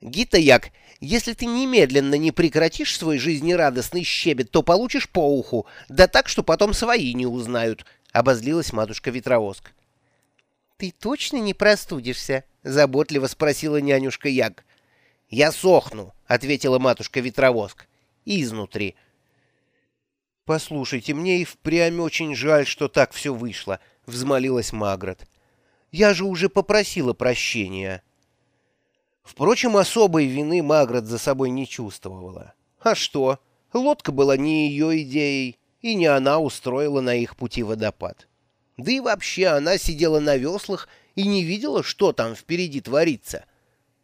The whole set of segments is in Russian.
Гита-як, если ты немедленно не прекратишь свой жизнерадостный щебет, то получишь по уху, да так, что потом свои не узнают, — обозлилась матушка-ветровоск. — Ты точно не простудишься? — заботливо спросила нянюшка Яг. — Я сохну, — ответила матушка-ветровоск. — Изнутри. — Послушайте, мне и впрямь очень жаль, что так все вышло, — взмолилась Магрот. — Я же уже попросила прощения. — Впрочем, особой вины Маград за собой не чувствовала. А что? Лодка была не ее идеей, и не она устроила на их пути водопад. Да и вообще она сидела на веслах и не видела, что там впереди творится.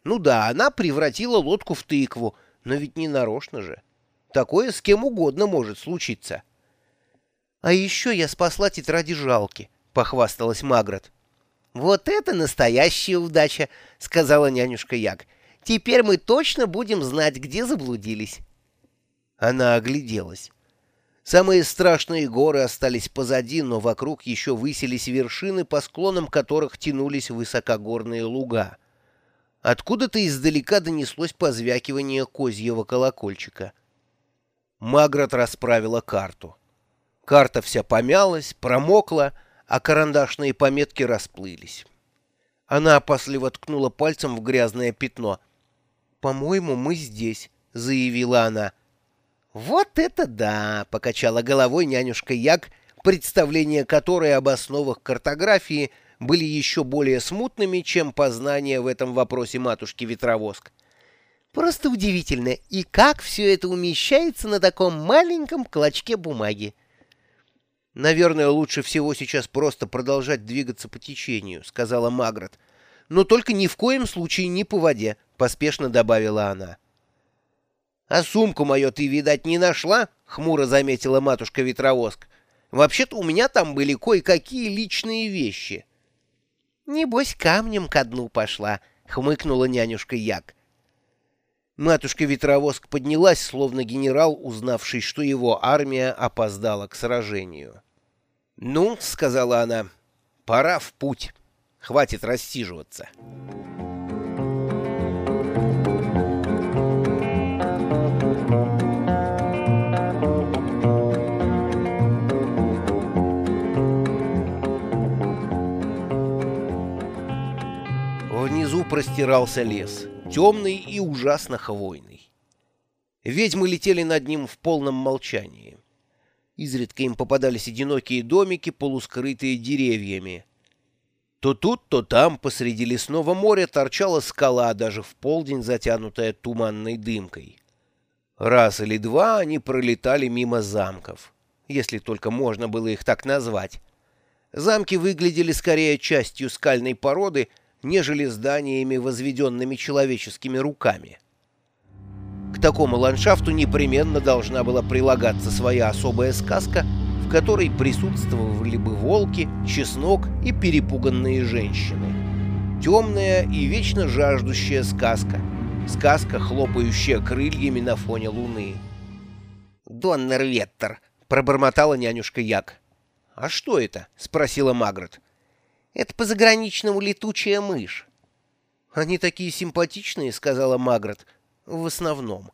Ну да, она превратила лодку в тыкву, но ведь не нарочно же. Такое с кем угодно может случиться. — А еще я спасла тетради жалки, — похвасталась Маград. «Вот это настоящая удача!» — сказала нянюшка Як. «Теперь мы точно будем знать, где заблудились». Она огляделась. Самые страшные горы остались позади, но вокруг еще высились вершины, по склонам которых тянулись высокогорные луга. Откуда-то издалека донеслось позвякивание козьего колокольчика. Магрот расправила карту. Карта вся помялась, промокла, а карандашные пометки расплылись. Она опасливо ткнула пальцем в грязное пятно. «По-моему, мы здесь», — заявила она. «Вот это да!» — покачала головой нянюшка Як, представления которой об основах картографии были еще более смутными, чем познания в этом вопросе матушки Ветровоск. «Просто удивительно, и как все это умещается на таком маленьком клочке бумаги!» «Наверное, лучше всего сейчас просто продолжать двигаться по течению», — сказала Магрот. «Но только ни в коем случае не по воде», — поспешно добавила она. «А сумку мою ты, видать, не нашла?» — хмуро заметила матушка-ветровоск. «Вообще-то у меня там были кое-какие личные вещи». «Небось, камнем ко дну пошла», — хмыкнула нянюшка Як. Матушка-ветровоск поднялась, словно генерал, узнавший, что его армия опоздала к сражению. «Ну, — сказала она, — пора в путь. Хватит рассиживаться». Внизу простирался лес, темный и ужасно хвойный. Ведьмы летели над ним в полном молчании. Изредка им попадались одинокие домики, полускрытые деревьями. То тут, то там, посреди лесного моря, торчала скала, даже в полдень затянутая туманной дымкой. Раз или два они пролетали мимо замков, если только можно было их так назвать. Замки выглядели скорее частью скальной породы, нежели зданиями, возведенными человеческими руками. К такому ландшафту непременно должна была прилагаться своя особая сказка, в которой присутствовали бы волки, чеснок и перепуганные женщины. Темная и вечно жаждущая сказка. Сказка, хлопающая крыльями на фоне луны. «Доннер Веттер», — пробормотала нянюшка Як. «А что это?» — спросила Магрот. «Это по-заграничному летучая мышь». «Они такие симпатичные», — сказала Магрот в основном.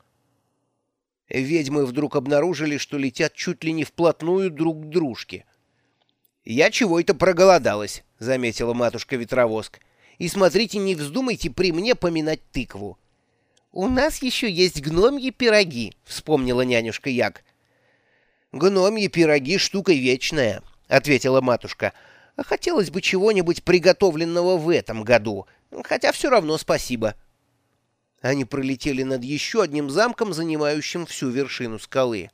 Ведьмы вдруг обнаружили, что летят чуть ли не вплотную друг к дружке. «Я чего это проголодалась», — заметила матушка-ветровоск. «И смотрите, не вздумайте при мне поминать тыкву». «У нас еще есть гномьи пироги», — вспомнила нянюшка Як. «Гномьи пироги — штука вечная», — ответила матушка. «А хотелось бы чего-нибудь приготовленного в этом году, хотя все равно спасибо». Они пролетели над еще одним замком, занимающим всю вершину скалы.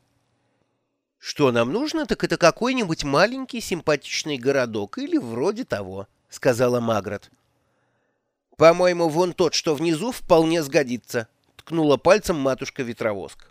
«Что нам нужно, так это какой-нибудь маленький симпатичный городок или вроде того», — сказала Магрот. «По-моему, вон тот, что внизу, вполне сгодится», — ткнула пальцем матушка-ветровоск.